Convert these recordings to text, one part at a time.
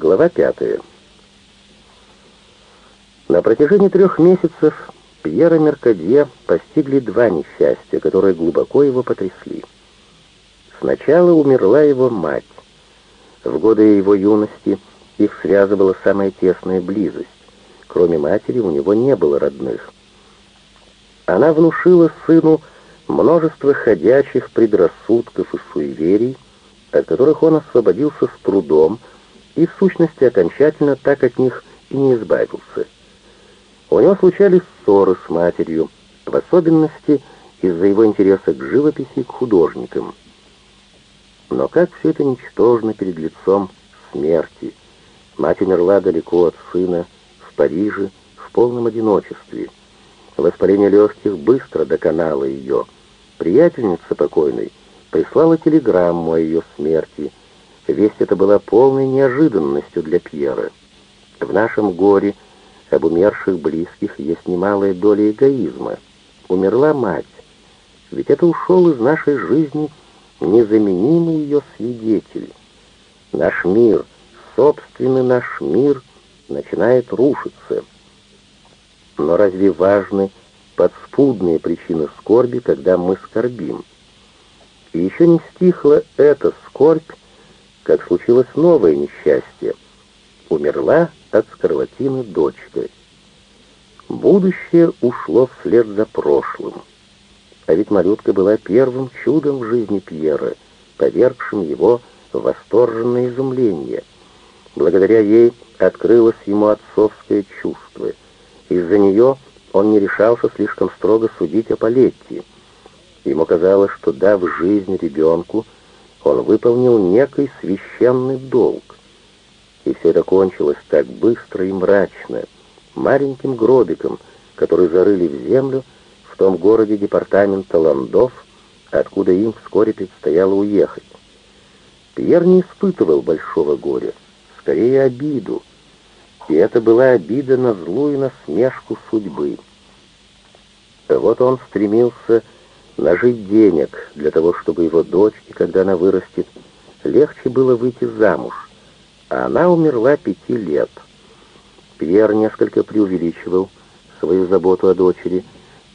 Глава пятая. На протяжении трех месяцев Пьера Меркадье постигли два несчастья, которые глубоко его потрясли. Сначала умерла его мать. В годы его юности их связывала самая тесная близость. Кроме матери у него не было родных. Она внушила сыну множество ходячих предрассудков и суеверий, от которых он освободился с трудом, и в сущности окончательно так от них и не избавился. У него случались ссоры с матерью, в особенности из-за его интереса к живописи и к художникам. Но как все это ничтожно перед лицом смерти. Мать умерла далеко от сына, в Париже, в полном одиночестве. Воспаление легких быстро доконало ее. Приятельница покойной прислала телеграмму о ее смерти, Весть эта была полной неожиданностью для Пьера. В нашем горе об умерших близких есть немалая доля эгоизма. Умерла мать, ведь это ушел из нашей жизни незаменимый ее свидетель. Наш мир, собственный наш мир, начинает рушиться. Но разве важны подспудные причины скорби, когда мы скорбим? И еще не стихла эта скорбь, как случилось новое несчастье. Умерла от скарлатины дочка. Будущее ушло вслед за прошлым. А ведь малютка была первым чудом в жизни Пьера, повергшим его в восторженное изумление. Благодаря ей открылось ему отцовское чувство. Из-за нее он не решался слишком строго судить о Палетти. Ему казалось, что, дав жизнь ребенку, он выполнил некий священный долг. И все это кончилось так быстро и мрачно, маленьким гробиком, который зарыли в землю в том городе департамента Ландов, откуда им вскоре предстояло уехать. Пьер не испытывал большого горя, скорее обиду, и это была обида на злую насмешку судьбы. Вот он стремился нажить денег для того, чтобы его дочке, когда она вырастет, легче было выйти замуж, а она умерла пяти лет. Пьер несколько преувеличивал свою заботу о дочери,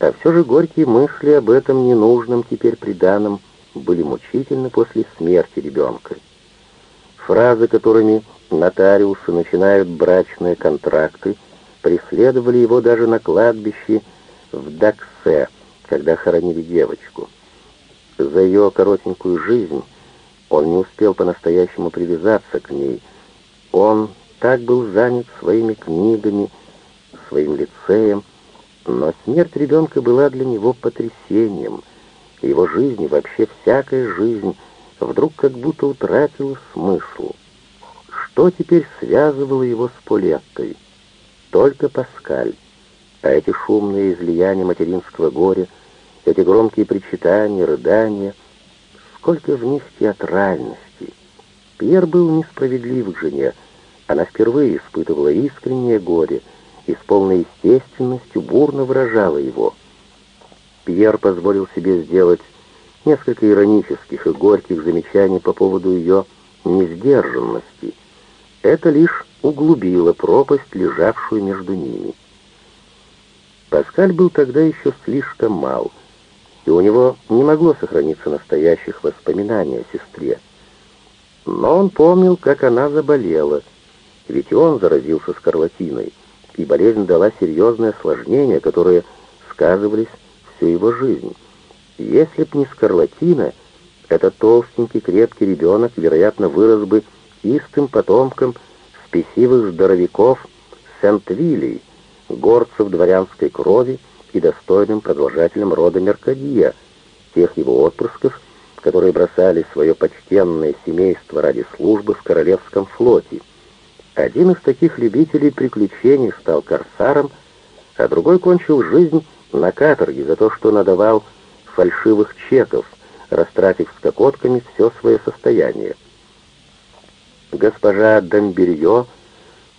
а все же горькие мысли об этом ненужном теперь приданом были мучительны после смерти ребенка. Фразы, которыми нотариусы начинают брачные контракты, преследовали его даже на кладбище в Даксе, когда хоронили девочку. За ее коротенькую жизнь он не успел по-настоящему привязаться к ней. Он так был занят своими книгами, своим лицеем, но смерть ребенка была для него потрясением. Его жизнь и вообще всякая жизнь вдруг как будто утратила смысл. Что теперь связывало его с Полеттой? Только Паскаль. А эти шумные излияния материнского горя — эти громкие причитания, рыдания, сколько в них театральности. Пьер был несправедлив к жене. Она впервые испытывала искреннее горе и с полной естественностью бурно выражала его. Пьер позволил себе сделать несколько иронических и горьких замечаний по поводу ее несдержанности. Это лишь углубило пропасть, лежавшую между ними. Паскаль был тогда еще слишком мал — и у него не могло сохраниться настоящих воспоминаний о сестре. Но он помнил, как она заболела, ведь он заразился скарлатиной, и болезнь дала серьезные осложнения, которые сказывались всю его жизнь. Если б не скарлатина, этот толстенький крепкий ребенок, вероятно, вырос бы истым потомком спесивых здоровяков Сент-Вилей, горцев дворянской крови, и достойным продолжателем рода Меркадия, тех его отпрысков, которые бросали свое почтенное семейство ради службы в Королевском флоте. Один из таких любителей приключений стал корсаром, а другой кончил жизнь на каторге за то, что надавал фальшивых чеков, растратив с кокотками все свое состояние. Госпожа Домберье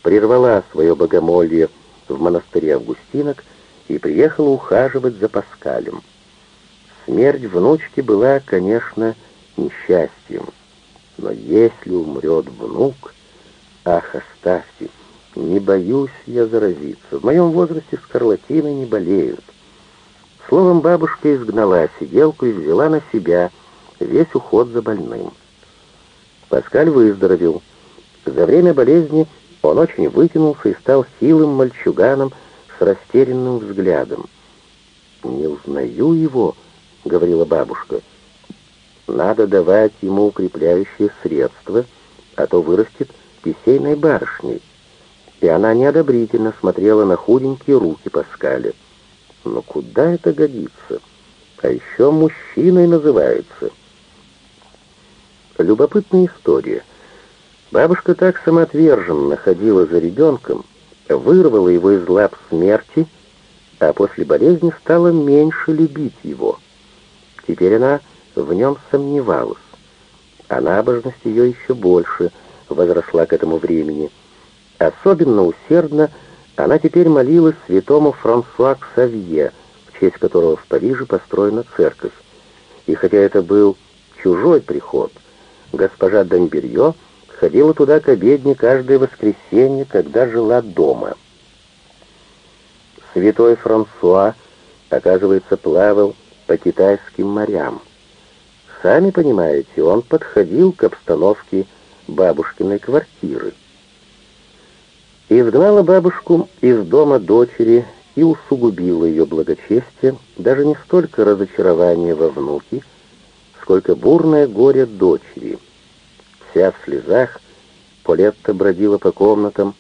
прервала свое богомолье в монастыре Августинок и приехала ухаживать за Паскалем. Смерть внучки была, конечно, несчастьем, но если умрет внук, Ах, оставьте, не боюсь я заразиться. В моем возрасте скарлатины не болеют. Словом, бабушка изгнала сиделку и взяла на себя весь уход за больным. Паскаль выздоровел. За время болезни он очень вытянулся и стал хилым мальчуганом с растерянным взглядом. «Не узнаю его», — говорила бабушка. «Надо давать ему укрепляющие средства, а то вырастет писейной барышней». И она неодобрительно смотрела на худенькие руки Паскаля. «Но куда это годится? А еще мужчиной называется». Любопытная история. Бабушка так самоотверженно ходила за ребенком, вырвала его из лап смерти, а после болезни стала меньше любить его. Теперь она в нем сомневалась, а набожность ее еще больше возросла к этому времени. Особенно усердно она теперь молилась святому Франсуа Ксавье, в честь которого в Париже построена церковь. И хотя это был чужой приход — Госпожа Домберье ходила туда к обедне каждое воскресенье, когда жила дома. Святой Франсуа, оказывается, плавал по китайским морям. Сами понимаете, он подходил к обстановке бабушкиной квартиры. Изгнала бабушку из дома дочери и усугубила ее благочестие, даже не столько разочарование во внуке, сколько бурное горе дочери. Вся в слезах, Полетта бродила по комнатам,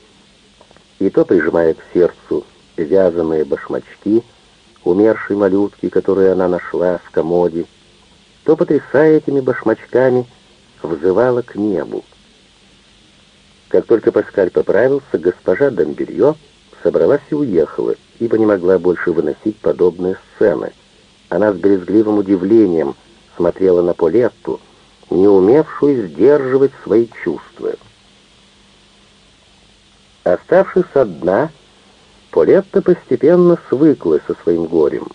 и то прижимая к сердцу вязаные башмачки умершей малютки, которые она нашла в комоде, то, потрясая этими башмачками, взывала к небу. Как только Паскаль поправился, госпожа Домберье собралась и уехала, ибо не могла больше выносить подобные сцены. Она с брезгливым удивлением — смотрела на Полетту, не умевшую сдерживать свои чувства. Оставшись одна, Полетта постепенно свыклась со своим горем.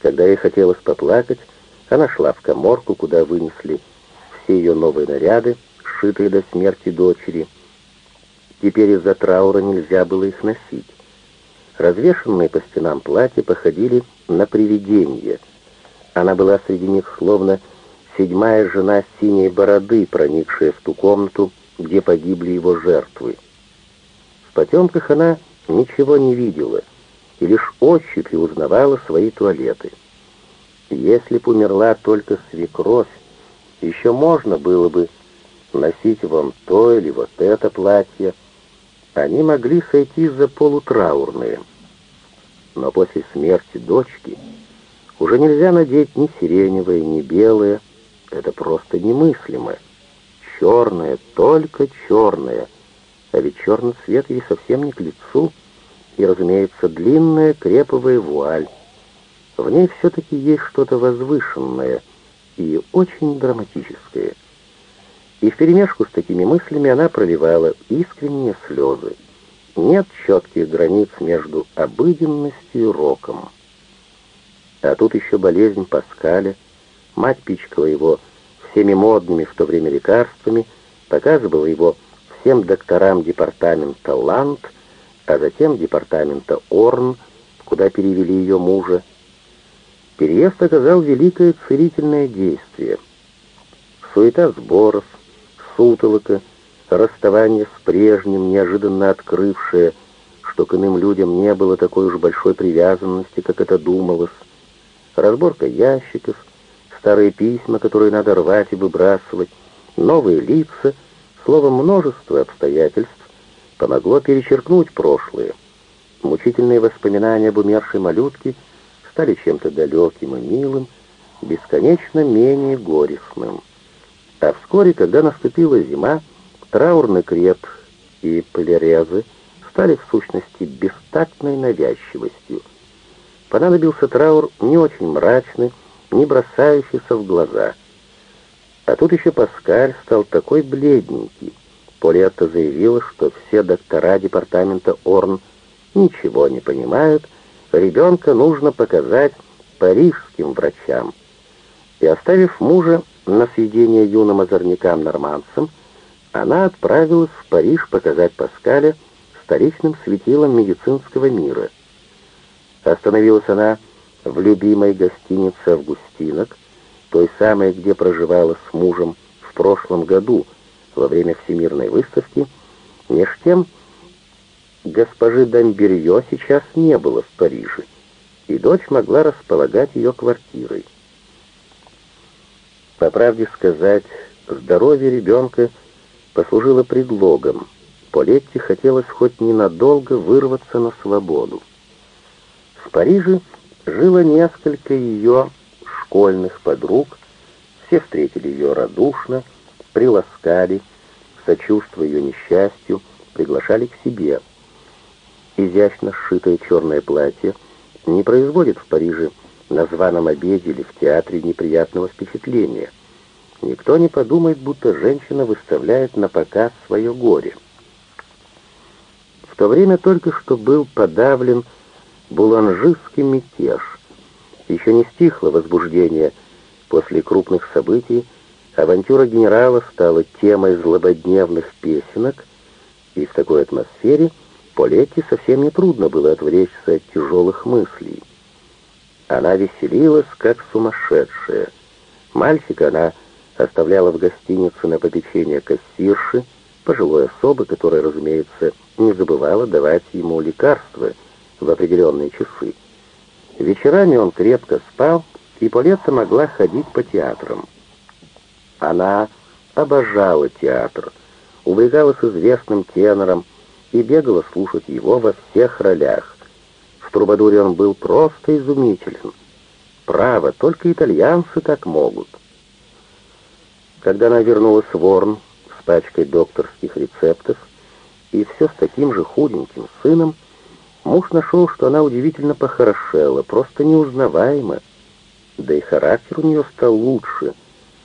Когда ей хотелось поплакать, она шла в коморку, куда вынесли все ее новые наряды, сшитые до смерти дочери. Теперь из-за траура нельзя было их носить. Развешенные по стенам платья походили на привидения — она была среди них словно седьмая жена синей бороды, проникшая в ту комнату, где погибли его жертвы. В потемках она ничего не видела и лишь ощупью узнавала свои туалеты. Если б умерла только свекровь, еще можно было бы носить вон то или вот это платье. Они могли сойти за полутраурные. Но после смерти дочки уже нельзя надеть ни сиреневое, ни белое. Это просто немыслимо. Черное, только черное. А ведь черный цвет ей совсем не к лицу. И, разумеется, длинная креповая вуаль. В ней все-таки есть что-то возвышенное и очень драматическое. И вперемешку с такими мыслями она проливала искренние слезы. Нет четких границ между обыденностью и роком. А тут еще болезнь Паскаля. Мать пичкала его всеми модными в то время лекарствами, показывала его всем докторам департамента Ланд, а затем департамента Орн, куда перевели ее мужа. Переезд оказал великое целительное действие. Суета сборов, сутолока, расставание с прежним, неожиданно открывшее, что к иным людям не было такой уж большой привязанности, как это думалось, разборка ящиков, старые письма, которые надо рвать и выбрасывать, новые лица, словом, множество обстоятельств помогло перечеркнуть прошлое. Мучительные воспоминания об умершей малютке стали чем-то далеким и милым, бесконечно менее горестным. А вскоре, когда наступила зима, траурный креп и полярезы стали в сущности бестактной навязчивостью — Понадобился траур не очень мрачный, не бросающийся в глаза. А тут еще Паскаль стал такой бледненький. Полетта заявила, что все доктора департамента Орн ничего не понимают, ребенка нужно показать парижским врачам. И оставив мужа на съедение юным озорникам-норманцам, она отправилась в Париж показать Паскаля столичным светилом медицинского мира. Остановилась она в любимой гостинице «Августинок», той самой, где проживала с мужем в прошлом году во время Всемирной выставки, меж тем госпожи Дамберье сейчас не было в Париже, и дочь могла располагать ее квартирой. По правде сказать, здоровье ребенка послужило предлогом. Полетти хотелось хоть ненадолго вырваться на свободу. В Париже жило несколько ее школьных подруг, все встретили ее радушно, приласкали, сочувствуя ее несчастью, приглашали к себе. Изящно сшитое черное платье не производит в Париже на званом обеде или в театре неприятного впечатления. Никто не подумает, будто женщина выставляет на показ свое горе. В то время только что был подавлен буланжистский мятеж. Еще не стихло возбуждение после крупных событий, авантюра генерала стала темой злободневных песенок, и в такой атмосфере Полетти совсем не трудно было отвлечься от тяжелых мыслей. Она веселилась, как сумасшедшая. Мальчика она оставляла в гостинице на попечение кассирши, пожилой особы, которая, разумеется, не забывала давать ему лекарства в определенные часы. Вечерами он крепко спал, и Полетта могла ходить по театрам. Она обожала театр, увлекалась известным тенором и бегала слушать его во всех ролях. В «Трубадуре» он был просто изумителен. Право, только итальянцы так могут. Когда она вернулась в Ворн с пачкой докторских рецептов и все с таким же худеньким сыном, муж нашел, что она удивительно похорошела, просто неузнаваема. Да и характер у нее стал лучше.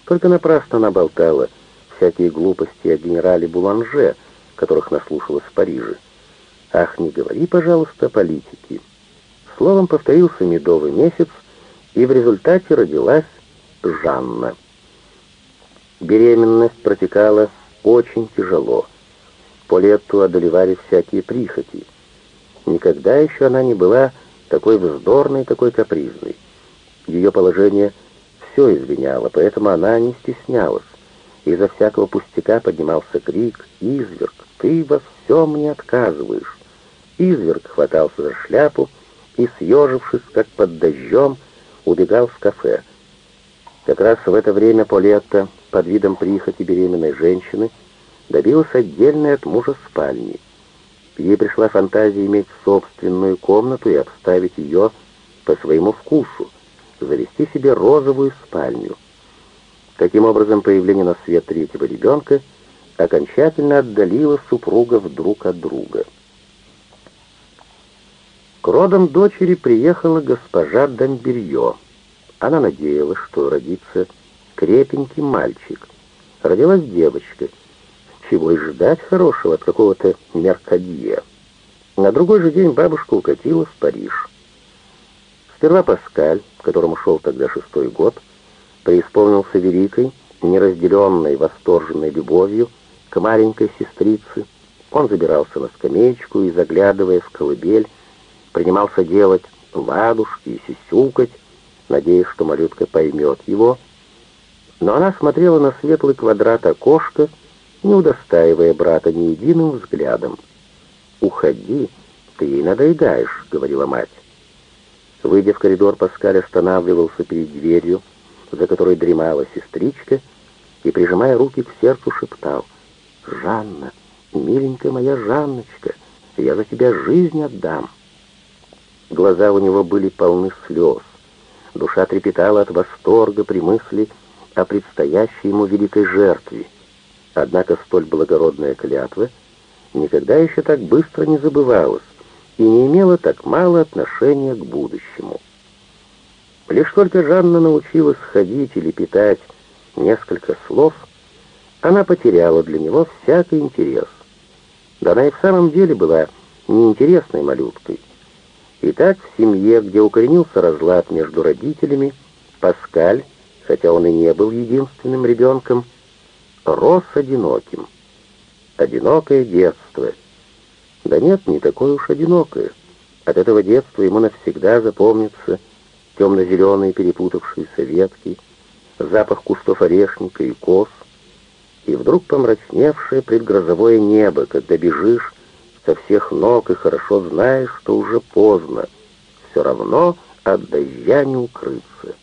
Только напрасно она болтала всякие глупости о генерале Буланже, которых наслушалась в Париже. «Ах, не говори, пожалуйста, о политике». Словом, повторился медовый месяц, и в результате родилась Жанна. Беременность протекала очень тяжело. Полетту одолевали всякие прихоти. Никогда еще она не была такой вздорной, такой капризной. Ее положение все извиняло, поэтому она не стеснялась. Из-за всякого пустяка поднимался крик «Изверг, ты во всем не отказываешь!» Изверг хватался за шляпу и, съежившись, как под дождем, убегал в кафе. Как раз в это время Полетта, под видом прихоти беременной женщины, добилась отдельной от мужа спальни. Ей пришла фантазия иметь собственную комнату и обставить ее по своему вкусу, завести себе розовую спальню. Таким образом, появление на свет третьего ребенка окончательно отдалило супругов друг от друга. К родам дочери приехала госпожа Дамберье. Она надеялась, что родится крепенький мальчик. Родилась девочка. Чего и ждать хорошего от какого-то меркадье. На другой же день бабушка укатила в Париж. Сперва Паскаль, которому шел тогда шестой год, преисполнился великой, неразделенной, восторженной любовью к маленькой сестрице. Он забирался на скамеечку и, заглядывая в колыбель, принимался делать ладушки и сисюкать, надеясь, что малютка поймет его. Но она смотрела на светлый квадрат окошка, не удостаивая брата ни единым взглядом. «Уходи, ты ей надоедаешь», — говорила мать. Выйдя в коридор, Паскаль останавливался перед дверью, за которой дремала сестричка, и, прижимая руки к сердцу, шептал «Жанна, миленькая моя Жанночка, я за тебя жизнь отдам». Глаза у него были полны слез. Душа трепетала от восторга при мысли о предстоящей ему великой жертве. Однако столь благородная клятва никогда еще так быстро не забывалась и не имела так мало отношения к будущему. Лишь только Жанна научилась ходить или питать несколько слов, она потеряла для него всякий интерес. Да она и в самом деле была неинтересной малюткой. И так в семье, где укоренился разлад между родителями, Паскаль, хотя он и не был единственным ребенком, рос одиноким. одинокое детство. Да нет, не такое уж одинокое. От этого детства ему навсегда запомнится темно-зеленые перепутавшиеся ветки, запах кустов орешника и коз, и вдруг помрачневшее предгрозовое небо, когда бежишь со всех ног и хорошо знаешь, что уже поздно. Все равно от дождя не укрыться.